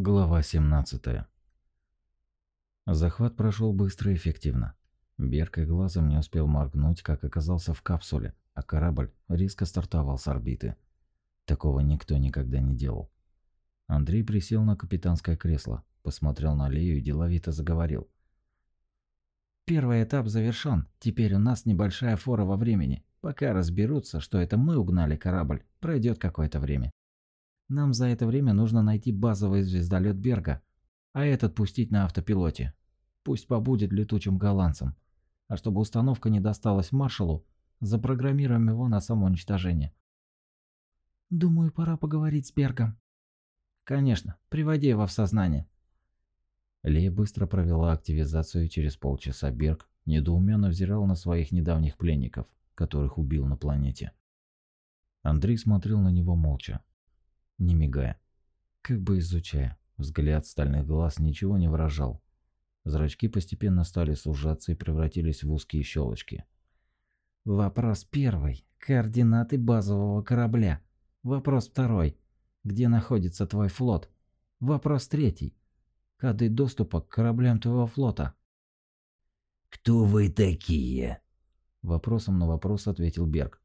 Глава 17. Захват прошел быстро и эффективно. Берг и глазом не успел моргнуть, как оказался в капсуле, а корабль резко стартовал с орбиты. Такого никто никогда не делал. Андрей присел на капитанское кресло, посмотрел на Лею и деловито заговорил. Первый этап завершен. Теперь у нас небольшая фора во времени. Пока разберутся, что это мы угнали корабль, пройдет какое-то время. Нам за это время нужно найти базовый звездолет Берга, а этот пустить на автопилоте. Пусть побудет летучим голландцем. А чтобы установка не досталась маршалу, запрограммируем его на самоуничтожение. Думаю, пора поговорить с Бергом. Конечно, приводи его в сознание. Лея быстро провела активизацию и через полчаса Берг недоуменно взирал на своих недавних пленников, которых убил на планете. Андрей смотрел на него молча, не мигая, как бы изучая. Взгляд стальных глаз ничего не выражал. Зрачки постепенно стали сужаться и превратились в узкие щелочки. Вопрос первый. Координаты базового корабля. Вопрос второй. Где находится твой флот? Вопрос третий. Коды доступа к кораблям твоего флота. «Кто вы такие?» Вопросом на вопрос ответил Берг.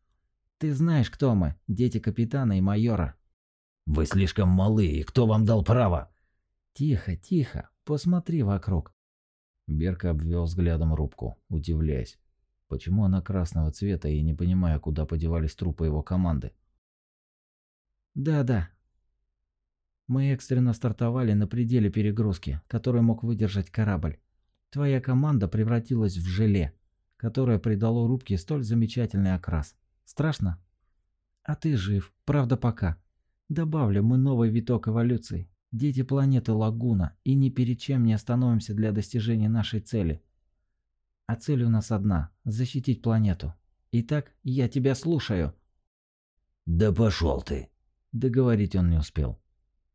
«Ты знаешь, кто мы, дети капитана и майора». Вы слишком малы, и кто вам дал право? Тихо, тихо, посмотри вокруг. Берка обвел взглядом рубку, удивляясь, почему она красного цвета и не понимая, куда подевались трупы его команды. Да-да. Мы экстренно стартовали на пределе перегрузки, который мог выдержать корабль. Твоя команда превратилась в желе, которое придало рубке столь замечательный окрас. Страшно? А ты жив, правда пока. Добавлю мы новый виток эволюции. Дети планеты Лагуна, и ни перед чем не остановимся для достижения нашей цели. А цель у нас одна – защитить планету. Итак, я тебя слушаю. Да пошел ты. Договорить он не успел.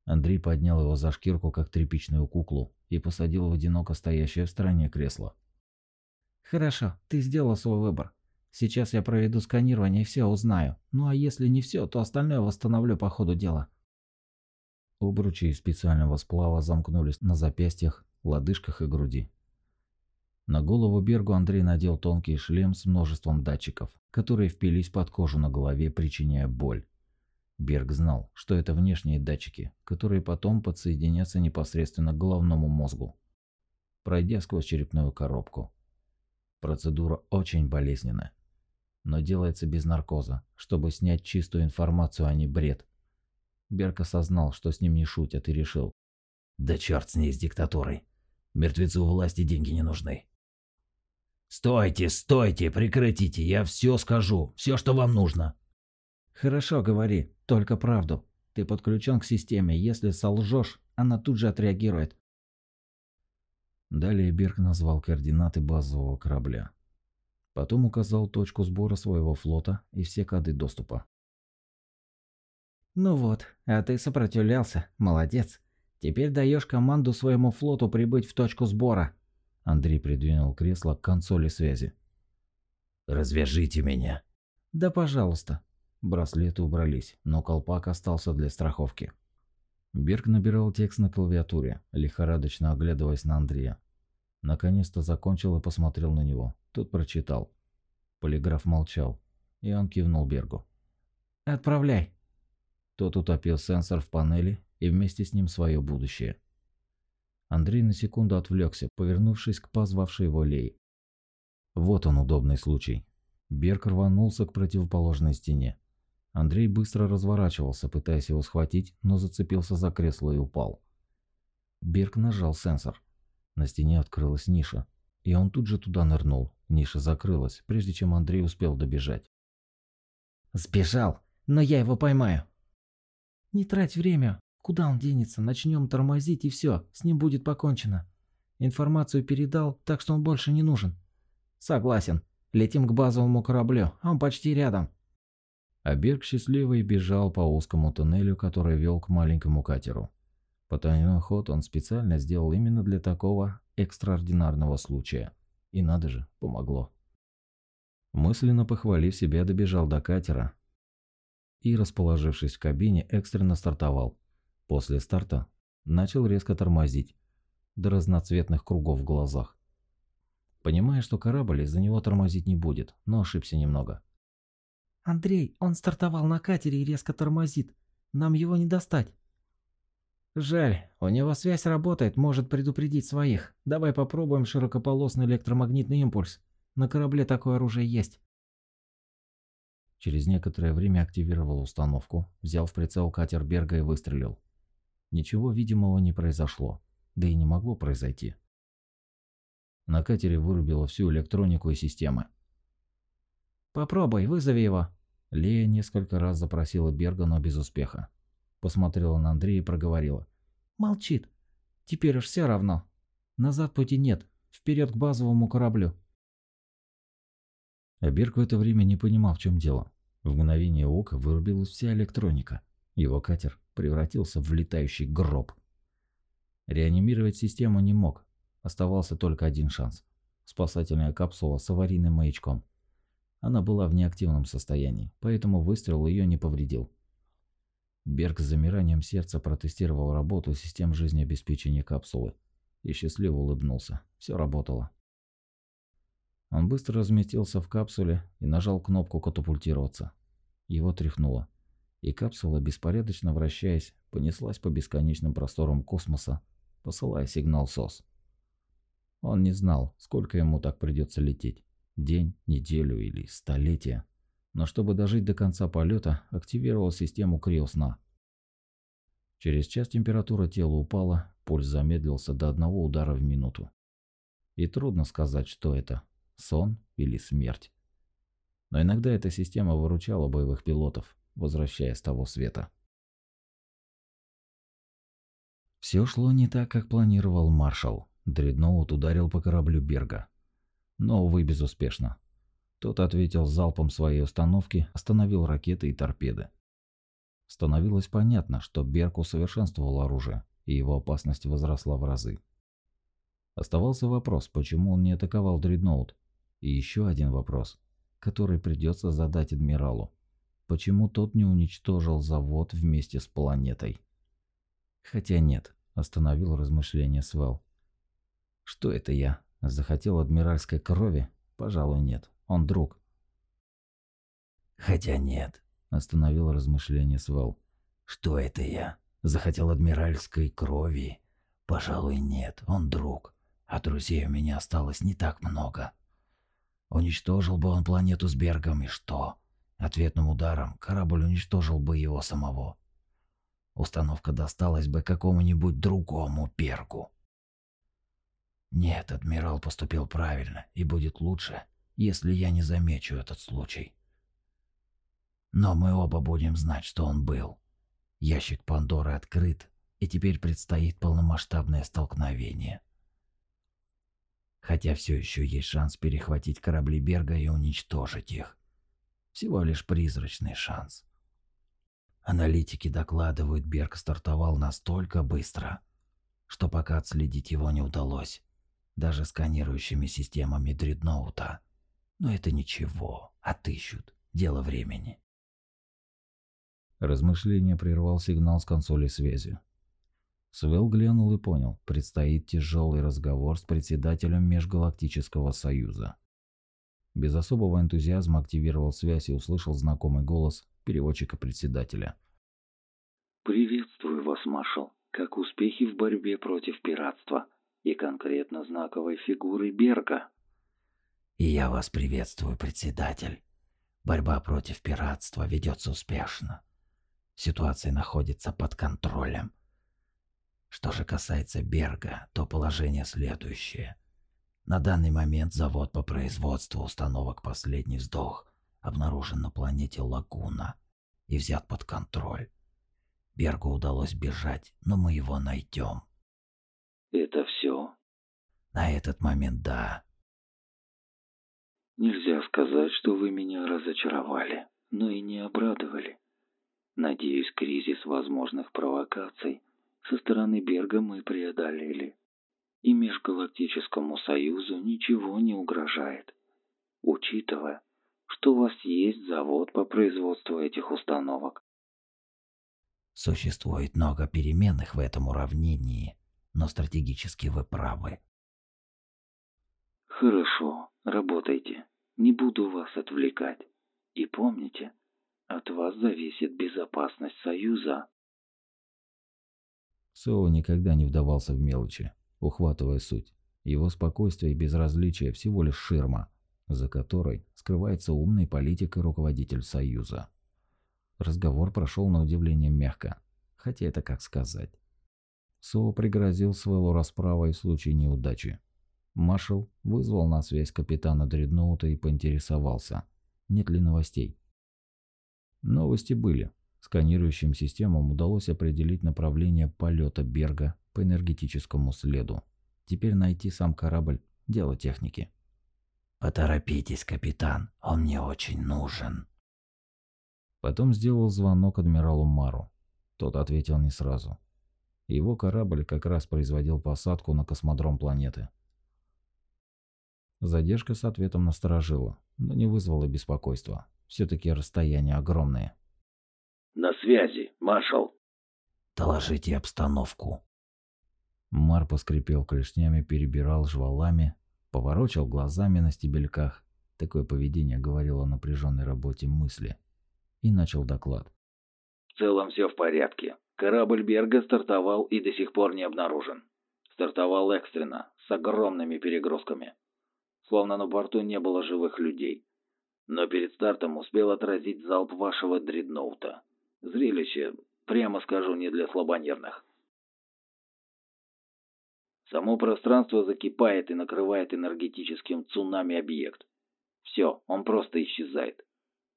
Андрей поднял его за шкирку, как тряпичную куклу, и посадил в одиноко стоящее в стороне кресло. Хорошо, ты сделал свой выбор. Сейчас я проведу сканирование и все узнаю. Ну а если не все, то остальное восстановлю по ходу дела. Обручи из специального сплава замкнулись на запястьях, лодыжках и груди. На голову Бергу Андрей надел тонкий шлем с множеством датчиков, которые впились под кожу на голове, причиняя боль. Берг знал, что это внешние датчики, которые потом подсоединятся непосредственно к головному мозгу, пройдя сквозь черепную коробку. Процедура очень болезненная но делается без наркоза, чтобы снять чистую информацию, а не бред. Берг осознал, что с ним не шутят, и решил. Да черт с ней, с диктатурой. Мертвецу власти деньги не нужны. Стойте, стойте, прекратите, я все скажу, все, что вам нужно. Хорошо, говори, только правду. Ты подключен к системе, если солжешь, она тут же отреагирует. Далее Берг назвал координаты базового корабля. Потом указал точку сбора своего флота и все коды доступа. «Ну вот, а ты сопротивлялся. Молодец. Теперь даешь команду своему флоту прибыть в точку сбора». Андрей придвинул кресло к консоли связи. «Развяжите меня». «Да пожалуйста». Браслеты убрались, но колпак остался для страховки. Берг набирал текст на клавиатуре, лихорадочно оглядываясь на Андрея. Наконец-то закончил и посмотрел на него. Тот прочитал. Полиграф молчал, и он кивнул Бергу. «Отправляй». Тот утопил сенсор в панели и вместе с ним свое будущее. Андрей на секунду отвлекся, повернувшись к позвавшей его Лей. Вот он удобный случай. Берг рванулся к противоположной стене. Андрей быстро разворачивался, пытаясь его схватить, но зацепился за кресло и упал. Берг нажал сенсор. На стене открылась ниша, и он тут же туда нырнул. Ниша закрылась, прежде чем Андрей успел добежать. «Сбежал, но я его поймаю». «Не трать время. Куда он денется? Начнем тормозить и все, с ним будет покончено. Информацию передал, так что он больше не нужен». «Согласен. Летим к базовому кораблю, он почти рядом». А Берг счастливый бежал по узкому туннелю, который вел к маленькому катеру. Потайной ход он специально сделал именно для такого экстраординарного случая. И надо же, помогло. Мысленно похвалив себя, добежал до катера и, расположившись в кабине, экстренно стартовал. После старта начал резко тормозить до разноцветных кругов в глазах. Понимая, что корабль из-за него тормозить не будет, но ошибся немного. «Андрей, он стартовал на катере и резко тормозит. Нам его не достать». «Жаль, у него связь работает, может предупредить своих. Давай попробуем широкополосный электромагнитный импульс. На корабле такое оружие есть». Через некоторое время активировал установку, взял в прицел катер Берга и выстрелил. Ничего видимого не произошло, да и не могло произойти. На катере вырубило всю электронику и системы. «Попробуй, вызови его». Лея несколько раз запросила Берга, но без успеха. Посмотрела на Андрея и проговорила. «Молчит. Теперь уж все равно. Назад пути нет. Вперед к базовому кораблю». А в это время не понимал, в чем дело. В мгновение ока вырубилась вся электроника. Его катер превратился в летающий гроб. Реанимировать систему не мог. Оставался только один шанс. Спасательная капсула с аварийным маячком. Она была в неактивном состоянии, поэтому выстрел ее не повредил. Берг с замиранием сердца протестировал работу систем жизнеобеспечения капсулы и счастливо улыбнулся. Все работало. Он быстро разместился в капсуле и нажал кнопку «Катапультироваться». Его тряхнуло, и капсула, беспорядочно вращаясь, понеслась по бесконечным просторам космоса, посылая сигнал СОС. Он не знал, сколько ему так придется лететь – день, неделю или столетие. Но чтобы дожить до конца полета, активировал систему криосна. Через час температура тела упала, пульс замедлился до одного удара в минуту. И трудно сказать, что это сон или смерть. Но иногда эта система выручала боевых пилотов, возвращая с того света. Все шло не так, как планировал маршал. Дредноут ударил по кораблю Берга. Но, увы, безуспешно. Тот ответил залпом своей установки, остановил ракеты и торпеды. Становилось понятно, что Берг усовершенствовал оружие, и его опасность возросла в разы. Оставался вопрос, почему он не атаковал дредноут, и еще один вопрос, который придется задать адмиралу. Почему тот не уничтожил завод вместе с планетой? Хотя нет, остановил размышления Свел. Что это я? Захотел адмиральской крови? Пожалуй, нет. Он друг. Хотя нет, остановил размышления Свел. Что это я? Захотел адмиральской крови? Пожалуй, нет. Он друг. А друзей у меня осталось не так много. Уничтожил бы он планету с Бергом, и что? Ответным ударом корабль уничтожил бы его самого. Установка досталась бы какому-нибудь другому Бергу. Нет, адмирал поступил правильно, и будет лучше, если я не замечу этот случай. Но мы оба будем знать, что он был. Ящик Пандоры открыт, и теперь предстоит полномасштабное столкновение хотя все еще есть шанс перехватить корабли Берга и уничтожить их. Всего лишь призрачный шанс. Аналитики докладывают, Берг стартовал настолько быстро, что пока отследить его не удалось, даже сканирующими системами дредноута. Но это ничего, отыщут, дело времени. Размышление прервал сигнал с консоли связи. Свел глянул и понял, предстоит тяжелый разговор с председателем Межгалактического Союза. Без особого энтузиазма активировал связь и услышал знакомый голос переводчика председателя. «Приветствую вас, маршал. Как успехи в борьбе против пиратства и конкретно знаковой фигуры Берга?» «И я вас приветствую, председатель. Борьба против пиратства ведется успешно. Ситуация находится под контролем. Что же касается Берга, то положение следующее. На данный момент завод по производству установок «Последний вздох» обнаружен на планете Лагуна и взят под контроль. Бергу удалось бежать, но мы его найдем. Это все? На этот момент да. Нельзя сказать, что вы меня разочаровали, но и не обрадовали. Надеюсь, кризис возможных провокаций со стороны Берга мы преодолели. И Межгалактическому Союзу ничего не угрожает. Учитывая, что у вас есть завод по производству этих установок. Существует много переменных в этом уравнении, но стратегически вы правы. Хорошо, работайте. Не буду вас отвлекать. И помните, от вас зависит безопасность Союза. Соу никогда не вдавался в мелочи, ухватывая суть. Его спокойствие и безразличие всего лишь ширма, за которой скрывается умный политик и руководитель Союза. Разговор прошел на удивление мягко, хотя это как сказать. Соу пригрозил Свеллу расправой в случае неудачи. Маршал вызвал на связь капитана Дредноута и поинтересовался, нет ли новостей. Новости были. Сканирующим системам удалось определить направление полета Берга по энергетическому следу. Теперь найти сам корабль – дело техники. «Поторопитесь, капитан, он мне очень нужен». Потом сделал звонок адмиралу Мару. Тот ответил не сразу. Его корабль как раз производил посадку на космодром планеты. Задержка с ответом насторожила, но не вызвала беспокойства. Все-таки расстояние огромное. «На связи, маршал!» «Доложите обстановку». Мар поскрипел клешнями, перебирал жвалами, поворочил глазами на стебельках. Такое поведение говорило о напряженной работе мысли. И начал доклад. В целом все в порядке. Корабль Берга стартовал и до сих пор не обнаружен. Стартовал экстренно, с огромными перегрузками. Словно на борту не было живых людей. Но перед стартом успел отразить залп вашего дредноута. Зрелище, прямо скажу, не для слабонервных. Само пространство закипает и накрывает энергетическим цунами объект. Все, он просто исчезает.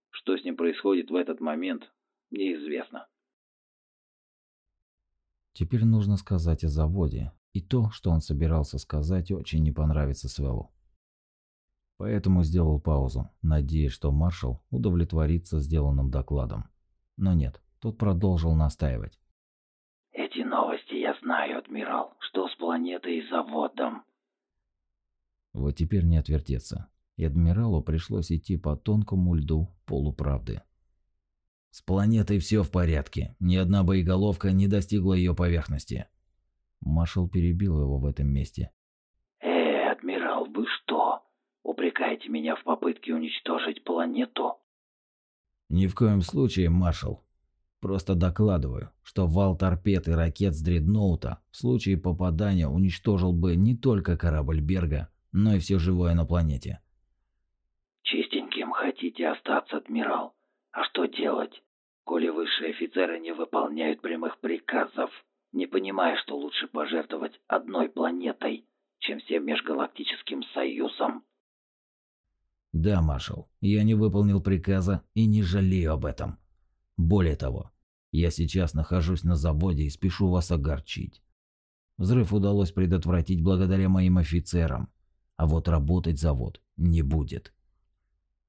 Что с ним происходит в этот момент, неизвестно. Теперь нужно сказать о заводе, и то, что он собирался сказать, очень не понравится Свеллу. Поэтому сделал паузу, надеясь, что маршал удовлетворится сделанным докладом. Но нет, тот продолжил настаивать. Эти новости я знаю, адмирал. Что с планетой и заводом? Вот теперь не отвертеться. И адмиралу пришлось идти по тонкому льду полуправды. С планетой все в порядке. Ни одна боеголовка не достигла ее поверхности. Маршал перебил его в этом месте. Э, адмирал, вы что? Упрекаете меня в попытке уничтожить планету? Ни в коем случае, маршал. Просто докладываю, что вал торпед и ракет с дредноута в случае попадания уничтожил бы не только корабль Берга, но и все живое на планете. Чистеньким хотите остаться, адмирал? А что делать, коли высшие офицеры не выполняют прямых приказов, не понимая, что лучше пожертвовать одной планетой, чем всем межгалактическим союзом? Да, маршал, я не выполнил приказа и не жалею об этом. Более того, я сейчас нахожусь на заводе и спешу вас огорчить. Взрыв удалось предотвратить благодаря моим офицерам, а вот работать завод не будет.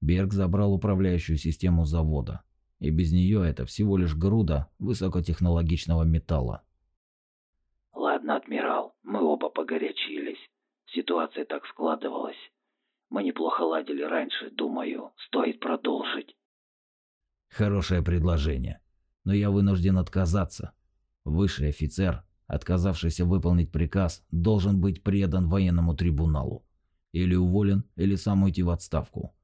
Берг забрал управляющую систему завода, и без нее это всего лишь груда высокотехнологичного металла. Ладно, адмирал, мы оба погорячились. Ситуация так складывалась. Мы неплохо ладили раньше, думаю, стоит продолжить. Хорошее предложение, но я вынужден отказаться. Высший офицер, отказавшийся выполнить приказ, должен быть предан военному трибуналу. Или уволен, или сам уйти в отставку.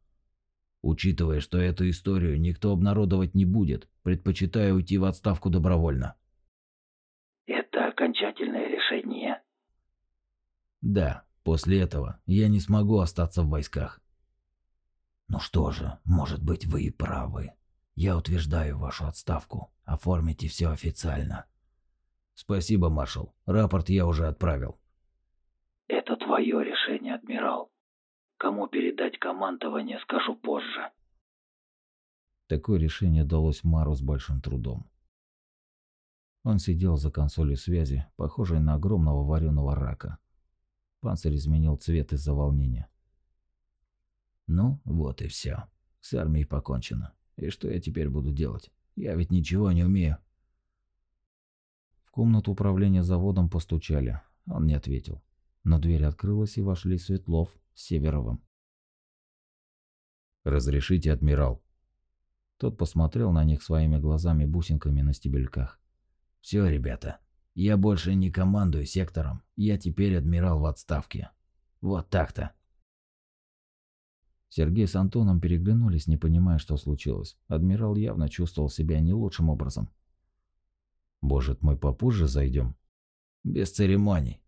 Учитывая, что эту историю никто обнародовать не будет, предпочитаю уйти в отставку добровольно. Это окончательное решение? Да, После этого я не смогу остаться в войсках. Ну что же, может быть вы и правы. Я утверждаю вашу отставку. Оформите все официально. Спасибо, маршал. Рапорт я уже отправил. Это твое решение, адмирал. Кому передать командование, скажу позже. Такое решение далось Мару с большим трудом. Он сидел за консолью связи, похожей на огромного вареного рака, Панцирь изменил цвет из-за волнения. Ну, вот и все. С армией покончено. И что я теперь буду делать? Я ведь ничего не умею. В комнату управления заводом постучали. Он не ответил. Но дверь открылась и вошли Светлов с Северовым. «Разрешите, адмирал?» Тот посмотрел на них своими глазами-бусинками на стебельках. Все, ребята, я больше не командую сектором, я теперь адмирал в отставке. Вот так-то. Сергей с Антоном переглянулись, не понимая, что случилось. Адмирал явно чувствовал себя не лучшим образом. «Может, мы попозже зайдем?» «Без церемоний.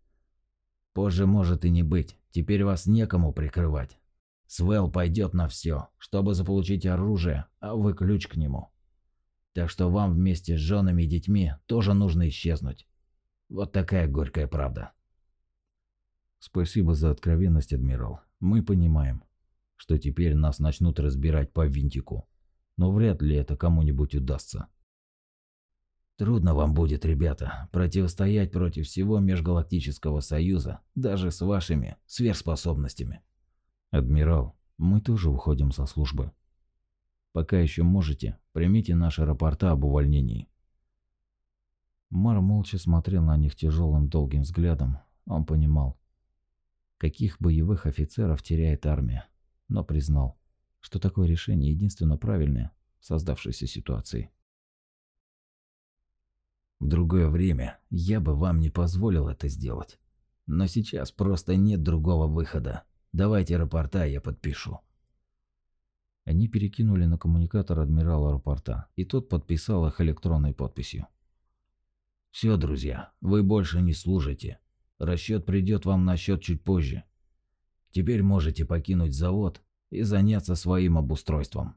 Позже может и не быть. Теперь вас некому прикрывать. Свел пойдет на все, чтобы заполучить оружие, а вы ключ к нему. Так что вам вместе с женами и детьми тоже нужно исчезнуть. Вот такая горькая правда. Спасибо за откровенность, адмирал. Мы понимаем, что теперь нас начнут разбирать по винтику. Но вряд ли это кому-нибудь удастся. Трудно вам будет, ребята, противостоять против всего Межгалактического Союза, даже с вашими сверхспособностями. Адмирал, мы тоже уходим со службы. Пока еще можете, примите наши рапорта об увольнении. Мар молча смотрел на них тяжелым долгим взглядом. Он понимал, каких боевых офицеров теряет армия, но признал, что такое решение единственно правильное в создавшейся ситуации. В другое время я бы вам не позволил это сделать. Но сейчас просто нет другого выхода. Давайте рапорта, я подпишу. Они перекинули на коммуникатор адмирала рапорта, и тот подписал их электронной подписью. Все, друзья, вы больше не служите. Расчет придет вам на счет чуть позже. Теперь можете покинуть завод и заняться своим обустройством.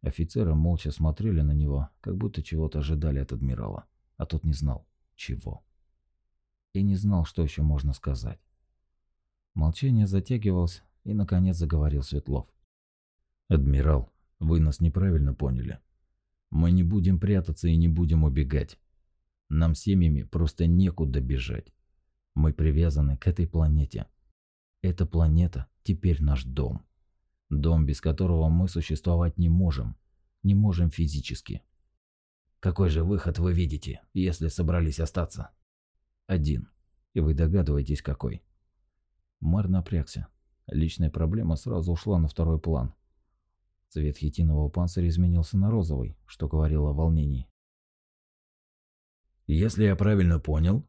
Офицеры молча смотрели на него, как будто чего-то ожидали от адмирала, а тот не знал, чего. И не знал, что еще можно сказать. Молчание затягивалось, и наконец заговорил Светлов. «Адмирал, вы нас неправильно поняли. Мы не будем прятаться и не будем убегать. Нам семьями просто некуда бежать. Мы привязаны к этой планете. Эта планета теперь наш дом. Дом, без которого мы существовать не можем. Не можем физически. Какой же выход вы видите, если собрались остаться? Один. И вы догадываетесь, какой. Мар напрягся. Личная проблема сразу ушла на второй план. Цвет хитинового панциря изменился на розовый, что говорило о волнении. «Если я правильно понял,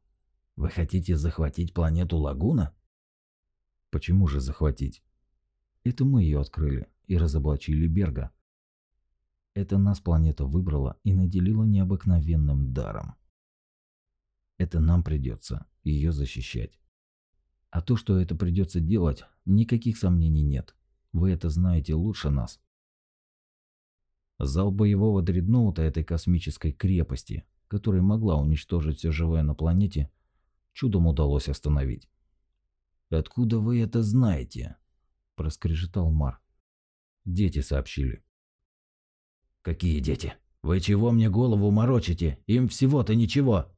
вы хотите захватить планету Лагуна?» «Почему же захватить? Это мы ее открыли и разоблачили Берга. Это нас планета выбрала и наделила необыкновенным даром. Это нам придется ее защищать. А то, что это придется делать, никаких сомнений нет. Вы это знаете лучше нас. Зал боевого дредноута этой космической крепости, которая могла уничтожить все живое на планете, чудом удалось остановить. «Откуда вы это знаете?» – проскрежетал Мар. «Дети сообщили». «Какие дети? Вы чего мне голову морочите? Им всего-то ничего!»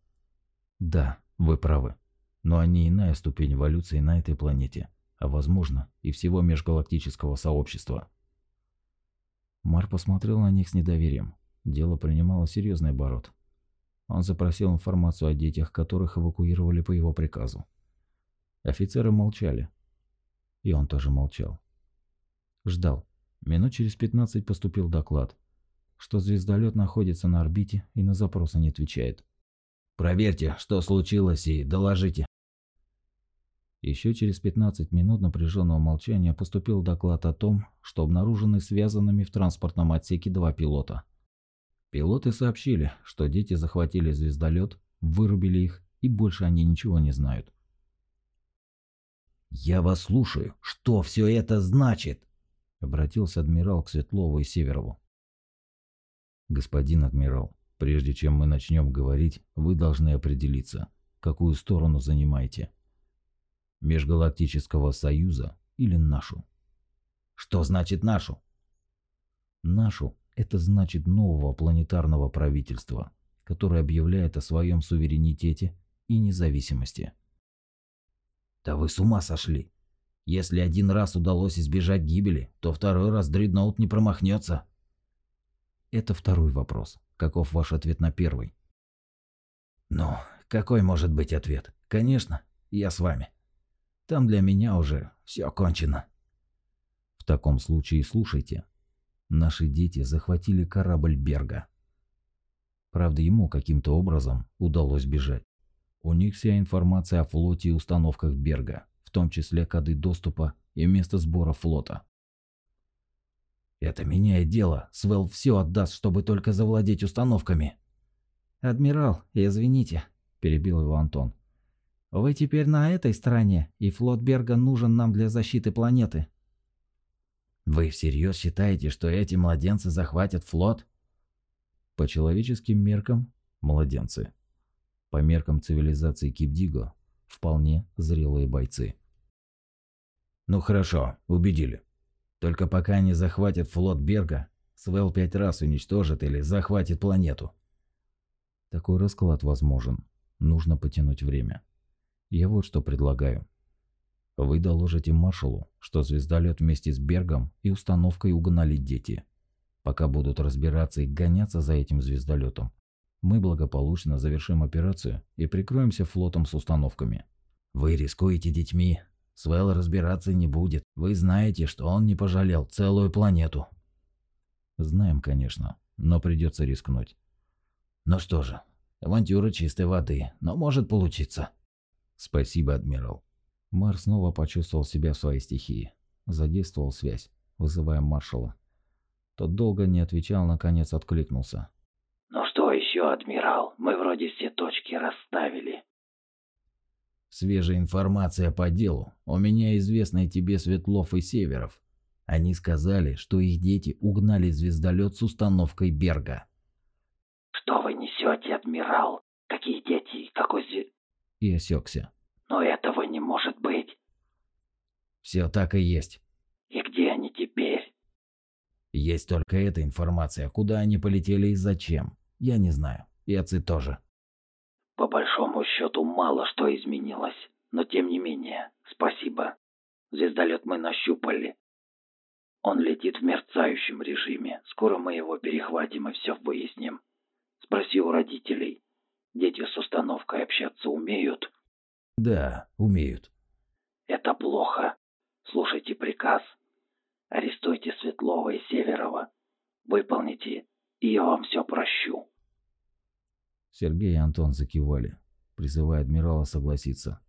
«Да, вы правы но они иная ступень эволюции на этой планете, а возможно и всего межгалактического сообщества. Мар посмотрел на них с недоверием. Дело принимало серьезный оборот. Он запросил информацию о детях, которых эвакуировали по его приказу. Офицеры молчали. И он тоже молчал. Ждал. Минут через 15 поступил доклад, что звездолет находится на орбите и на запросы не отвечает. «Проверьте, что случилось, и доложите», еще через 15 минут напряженного молчания поступил доклад о том, что обнаружены связанными в транспортном отсеке два пилота. Пилоты сообщили, что дети захватили звездолет, вырубили их, и больше они ничего не знают. «Я вас слушаю. Что все это значит?» – обратился адмирал к Светлову и Северову. «Господин адмирал, прежде чем мы начнем говорить, вы должны определиться, какую сторону занимаете. Межгалактического Союза или нашу. Что значит нашу? Нашу – это значит нового планетарного правительства, которое объявляет о своем суверенитете и независимости. Да вы с ума сошли. Если один раз удалось избежать гибели, то второй раз дредноут не промахнется. Это второй вопрос. Каков ваш ответ на первый? Ну, какой может быть ответ? Конечно, я с вами. Там для меня уже все кончено. В таком случае слушайте. Наши дети захватили корабль Берга. Правда, ему каким-то образом удалось бежать. У них вся информация о флоте и установках Берга, в том числе коды доступа и место сбора флота. Это меняет дело. Свел все отдаст, чтобы только завладеть установками. Адмирал, извините, перебил его Антон. Вы теперь на этой стороне, и флот Берга нужен нам для защиты планеты. Вы всерьез считаете, что эти младенцы захватят флот? По человеческим меркам – младенцы. По меркам цивилизации Кипдиго – вполне зрелые бойцы. Ну хорошо, убедили. Только пока они захватят флот Берга, Свел пять раз уничтожит или захватит планету. Такой расклад возможен. Нужно потянуть время. Я вот что предлагаю. Вы доложите маршалу, что звездолет вместе с Бергом и установкой угнали дети. Пока будут разбираться и гоняться за этим звездолетом, мы благополучно завершим операцию и прикроемся флотом с установками. Вы рискуете детьми, Свел разбираться не будет. Вы знаете, что он не пожалел целую планету. Знаем, конечно, но придется рискнуть. Ну что же, авантюра чистой воды, но может получиться. Спасибо, адмирал. Мар снова почувствовал себя в своей стихии. Задействовал связь, вызывая маршала. Тот долго не отвечал, наконец откликнулся. «Ну что еще, адмирал? Мы вроде все точки расставили». Свежая информация по делу. У меня известны тебе Светлов и Северов. Они сказали, что их дети угнали звездолет с установкой Берга. Что вы несете, адмирал? Какие дети? Какой зе... И осекся. Но этого не может быть. Все так и есть. И где они теперь? Есть только эта информация. Куда они полетели и зачем? Я не знаю. И отцы тоже. По большому счету мало что изменилось, но тем не менее, спасибо. Звездолет мы нащупали. Он летит в мерцающем режиме. Скоро мы его перехватим и все выясним. Спроси у родителей. Дети с установкой общаться умеют? Да, умеют. Это плохо. Слушайте приказ. Арестуйте Светлова и Северова. Выполните, и я вам все прощу. Сергей и Антон закивали, призывая адмирала согласиться.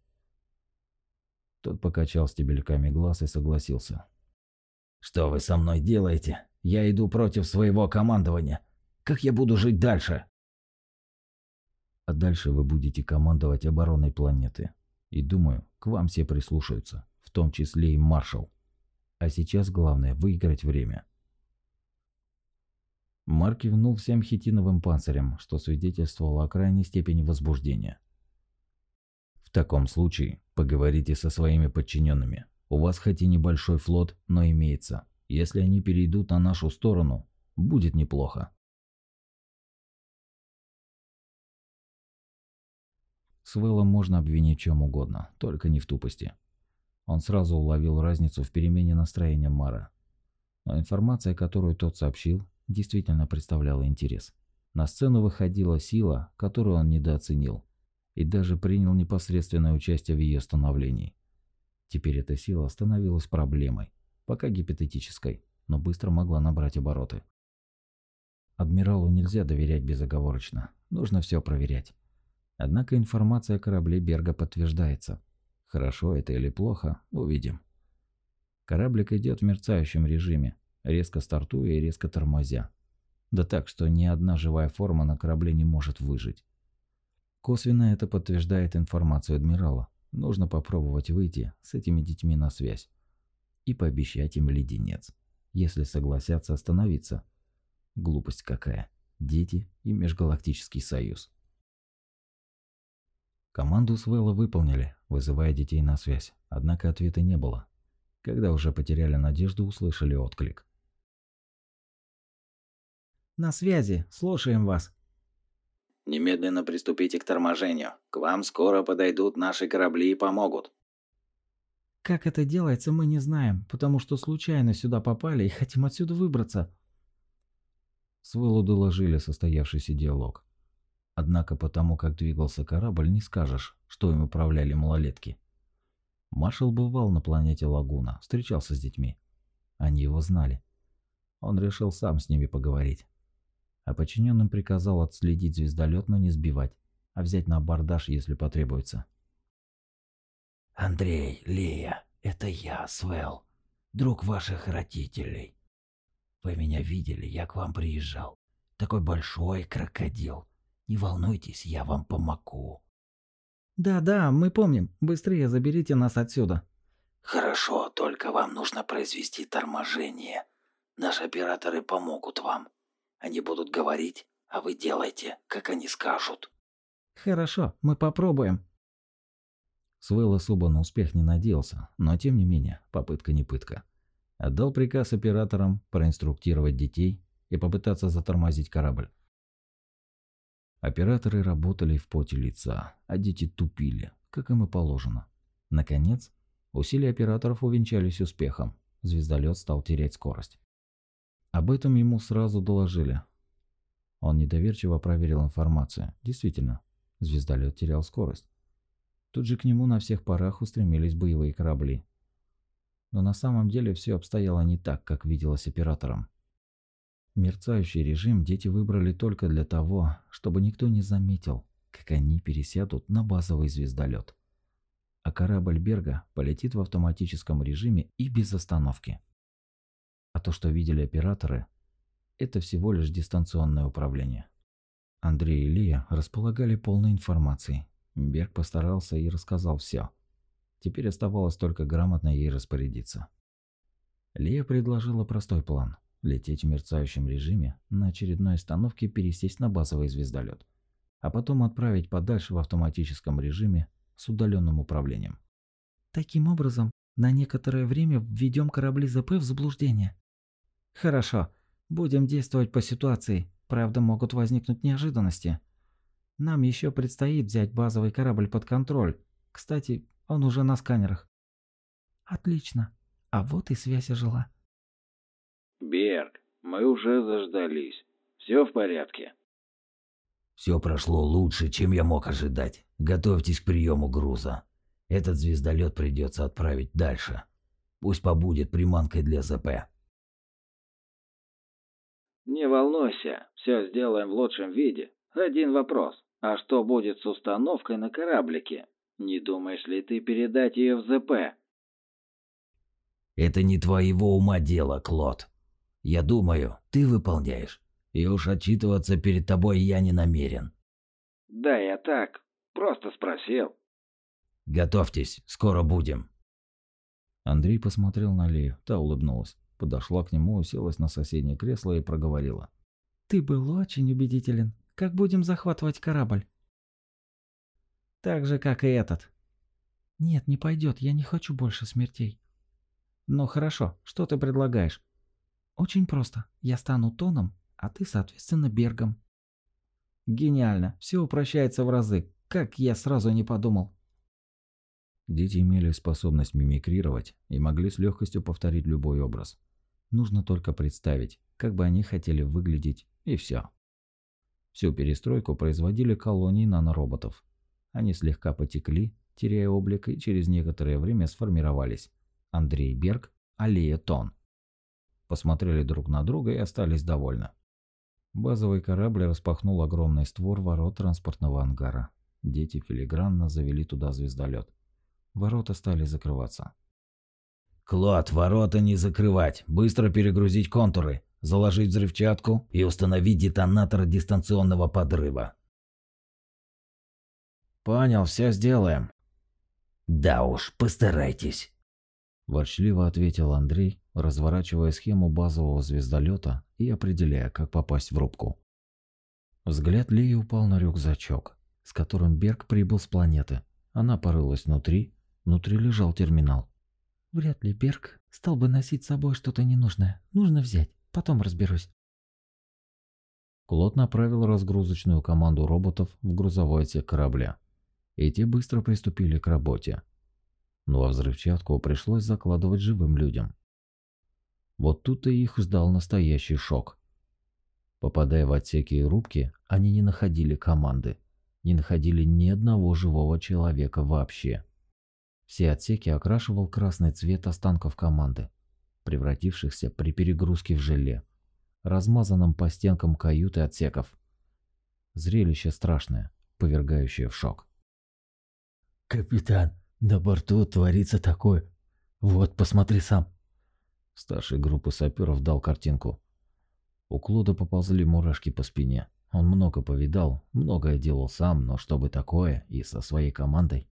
Тот покачал стебельками глаз и согласился. «Что вы со мной делаете? Я иду против своего командования. Как я буду жить дальше?» «А дальше вы будете командовать обороной планеты. И думаю, к вам все прислушаются, в том числе и маршал. А сейчас главное выиграть время». Марк кивнул всем хитиновым панцирем, что свидетельствовало о крайней степени возбуждения. В таком случае поговорите со своими подчиненными. У вас хоть и небольшой флот, но имеется. Если они перейдут на нашу сторону, будет неплохо. Свелла можно обвинить чем угодно, только не в тупости. Он сразу уловил разницу в перемене настроения Мара. Но информация, которую тот сообщил, действительно представляла интерес. На сцену выходила сила, которую он недооценил, и даже принял непосредственное участие в ее становлении. Теперь эта сила становилась проблемой, пока гипотетической, но быстро могла набрать обороты. Адмиралу нельзя доверять безоговорочно, нужно все проверять. Однако информация о корабле Берга подтверждается. Хорошо это или плохо, увидим. Кораблик идет в мерцающем режиме, резко стартуя и резко тормозя. Да так, что ни одна живая форма на корабле не может выжить. Косвенно это подтверждает информацию адмирала. Нужно попробовать выйти с этими детьми на связь и пообещать им леденец, если согласятся остановиться. Глупость какая. Дети и Межгалактический Союз. Команду Свелла выполнили, вызывая детей на связь, однако ответа не было. Когда уже потеряли надежду, услышали отклик. На связи, слушаем вас. Немедленно приступите к торможению. К вам скоро подойдут наши корабли и помогут. Как это делается, мы не знаем, потому что случайно сюда попали и хотим отсюда выбраться. Свелу доложили состоявшийся диалог. Однако потому, как двигался корабль, не скажешь, что им управляли малолетки. Маршал бывал на планете Лагуна, встречался с детьми. Они его знали. Он решил сам с ними поговорить. А подчиненным приказал отследить звездолет, но не сбивать, а взять на абордаж, если потребуется. «Андрей, Лия, это я, Свел, друг ваших родителей. Вы меня видели, я к вам приезжал. Такой большой крокодил. Не волнуйтесь, я вам помогу». «Да-да, мы помним. Быстрее заберите нас отсюда». «Хорошо, только вам нужно произвести торможение. Наши операторы помогут вам. Они будут говорить, а вы делайте, как они скажут». «Хорошо, мы попробуем». Свел особо на успех не надеялся, но тем не менее, попытка не пытка. Отдал приказ операторам проинструктировать детей и попытаться затормозить корабль. Операторы работали в поте лица, а дети тупили, как им и положено. Наконец, усилия операторов увенчались успехом. Звездолет стал терять скорость. Об этом ему сразу доложили. Он недоверчиво проверил информацию. Действительно, звездолет терял скорость. Тут же к нему на всех парах устремились боевые корабли. Но на самом деле все обстояло не так, как виделось операторам. Мерцающий режим дети выбрали только для того, чтобы никто не заметил, как они пересядут на базовый звездолет. А корабль Берга полетит в автоматическом режиме и без остановки. А то, что видели операторы, это всего лишь дистанционное управление. Андрей и Лия располагали полной информацией. Берг постарался и рассказал все. Теперь оставалось только грамотно ей распорядиться. Лия предложила простой план – лететь в мерцающем режиме, на очередной остановке пересесть на базовый звездолет, а потом отправить подальше в автоматическом режиме с удаленным управлением. Таким образом, на некоторое время введем корабли ЗП в заблуждение. Хорошо, будем действовать по ситуации, правда могут возникнуть неожиданности. Нам еще предстоит взять базовый корабль под контроль. Кстати, он уже на сканерах. Отлично. А вот и связь ожила. Берг, мы уже заждались. Все в порядке? Все прошло лучше, чем я мог ожидать. Готовьтесь к приему груза. Этот звездолет придется отправить дальше. Пусть побудет приманкой для ЗП. Не волнуйся, все сделаем в лучшем виде. Один вопрос. А что будет с установкой на кораблике? Не думаешь ли ты передать ее в ЗП? Это не твоего ума дело, Клод. Я думаю, ты выполняешь. И уж отчитываться перед тобой я не намерен. Да, я так. Просто спросил. Готовьтесь, скоро будем. Андрей посмотрел на Лею, та улыбнулась. Подошла к нему, уселась на соседнее кресло и проговорила. «Ты был очень убедителен. Как будем захватывать корабль?» «Так же, как и этот». «Нет, не пойдет, я не хочу больше смертей». «Ну хорошо, что ты предлагаешь?» Очень просто. Я стану Тоном, а ты, соответственно, Бергом. Гениально. Все упрощается в разы. Как я сразу не подумал. Дети имели способность мимикрировать и могли с легкостью повторить любой образ. Нужно только представить, как бы они хотели выглядеть, и все. Всю перестройку производили колонии нанороботов. Они слегка потекли, теряя облик, и через некоторое время сформировались. Андрей Берг, Алия Тон посмотрели друг на друга и остались довольны. Базовый корабль распахнул огромный створ ворот транспортного ангара. Дети филигранно завели туда звездолет. Ворота стали закрываться. «Клод, ворота не закрывать! Быстро перегрузить контуры, заложить взрывчатку и установить детонатор дистанционного подрыва!» «Понял, все сделаем!» «Да уж, постарайтесь!» Ворчливо ответил Андрей, разворачивая схему базового звездолета и определяя, как попасть в рубку. Взгляд Леи упал на рюкзачок, с которым Берг прибыл с планеты. Она порылась внутри, внутри лежал терминал. «Вряд ли Берг стал бы носить с собой что-то ненужное. Нужно взять, потом разберусь». Клод направил разгрузочную команду роботов в грузовой отсек корабля. И те быстро приступили к работе во взрывчатку пришлось закладывать живым людям. Вот тут и их ждал настоящий шок. Попадая в отсеки и рубки, они не находили команды, не находили ни одного живого человека вообще. Все отсеки окрашивал красный цвет останков команды, превратившихся при перегрузке в желе. размазанном по стенкам кают и отсеков. Зрелище страшное, повергающее в шок. «Капитан, на борту творится такое. Вот, посмотри сам». Старший группы саперов дал картинку. У Клода поползли мурашки по спине. Он много повидал, многое делал сам, но чтобы такое и со своей командой.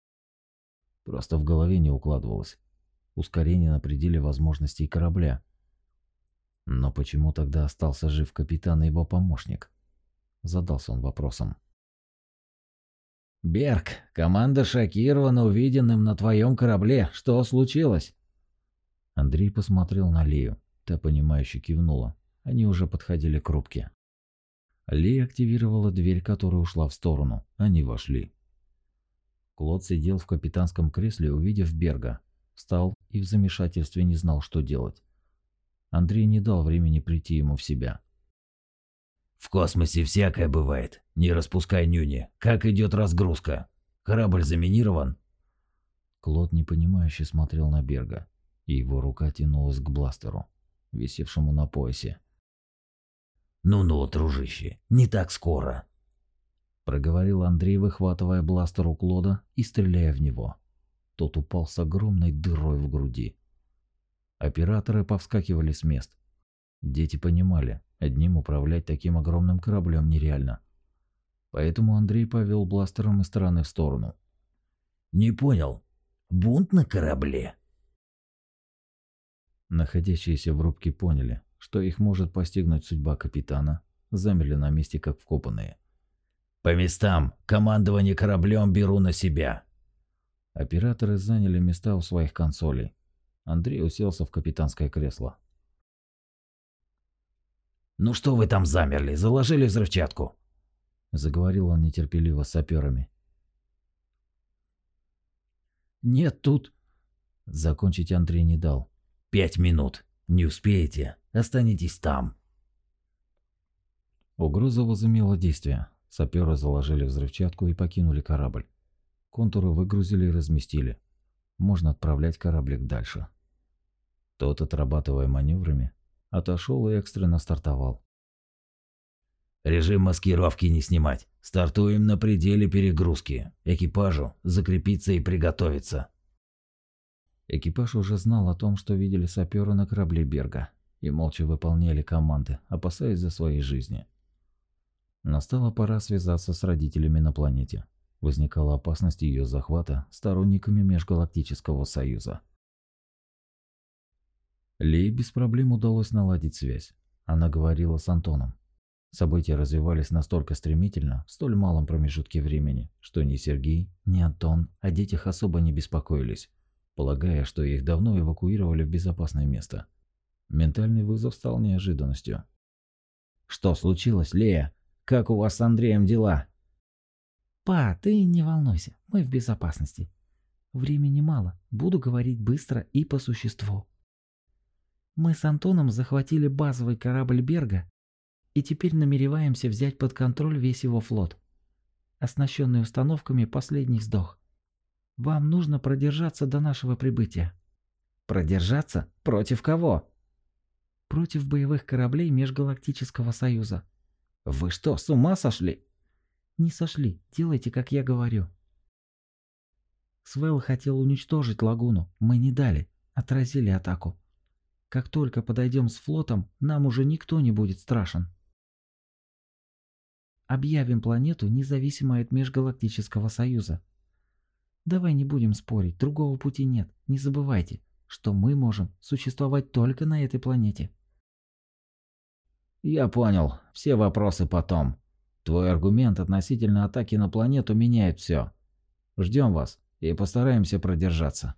Просто в голове не укладывалось. Ускорение на пределе возможностей корабля. Но почему тогда остался жив капитан и его помощник? Задался он вопросом. «Берг, команда шокирована увиденным на твоем корабле. Что случилось?» Андрей посмотрел на Лию. Та, понимающе кивнула. Они уже подходили к рубке. Лия активировала дверь, которая ушла в сторону. Они вошли. Клод сидел в капитанском кресле, увидев Берга. Встал и в замешательстве не знал, что делать. Андрей не дал времени прийти ему в себя. «В космосе всякое бывает. Не распускай нюни. Как идет разгрузка? Корабль заминирован?» Клод непонимающе смотрел на Берга, и его рука тянулась к бластеру, висевшему на поясе. «Ну-ну, дружище, не так скоро!» Проговорил Андрей, выхватывая бластер у Клода и стреляя в него. Тот упал с огромной дырой в груди. Операторы повскакивали с мест. Дети понимали, одним управлять таким огромным кораблем нереально. Поэтому Андрей повел бластером из стороны в сторону. «Не понял. Бунт на корабле?» Находящиеся в рубке поняли, что их может постигнуть судьба капитана, замерли на месте как вкопанные. «По местам! Командование кораблем беру на себя!» Операторы заняли места у своих консолей. Андрей уселся в капитанское кресло. «Ну что вы там замерли? Заложили взрывчатку?» Заговорил он нетерпеливо с саперами. «Нет, тут...» Закончить Андрей не дал. «Пять минут. Не успеете, останетесь там. Угроза возымела действие. Саперы заложили взрывчатку и покинули корабль. Контуры выгрузили и разместили. Можно отправлять кораблик дальше. Тот, отрабатывая маневрами, отошел и экстренно стартовал. Режим маскировки не снимать. Стартуем на пределе перегрузки. Экипажу закрепиться и приготовиться. Экипаж уже знал о том, что видели саперы на корабле Берга, и молча выполняли команды, опасаясь за свои жизни. Настала пора связаться с родителями на планете. Возникала опасность ее захвата сторонниками Межгалактического Союза. Ли без проблем удалось наладить связь. Она говорила с Антоном. События развивались настолько стремительно, в столь малом промежутке времени, что ни Сергей, ни Антон о детях особо не беспокоились полагая, что их давно эвакуировали в безопасное место. Ментальный вызов стал неожиданностью. «Что случилось, Лея? Как у вас с Андреем дела?» «Па, ты не волнуйся, мы в безопасности. Времени мало, буду говорить быстро и по существу. Мы с Антоном захватили базовый корабль Берга и теперь намереваемся взять под контроль весь его флот, оснащенный установками последний сдох. Вам нужно продержаться до нашего прибытия. Продержаться? Против кого? Против боевых кораблей Межгалактического Союза. Вы что, с ума сошли? Не сошли, делайте, как я говорю. Свел хотел уничтожить лагуну, мы не дали, отразили атаку. Как только подойдем с флотом, нам уже никто не будет страшен. Объявим планету независимой от Межгалактического Союза. Давай не будем спорить, другого пути нет. Не забывайте, что мы можем существовать только на этой планете. Я понял. Все вопросы потом. Твой аргумент относительно атаки на планету меняет все. Ждем вас и постараемся продержаться.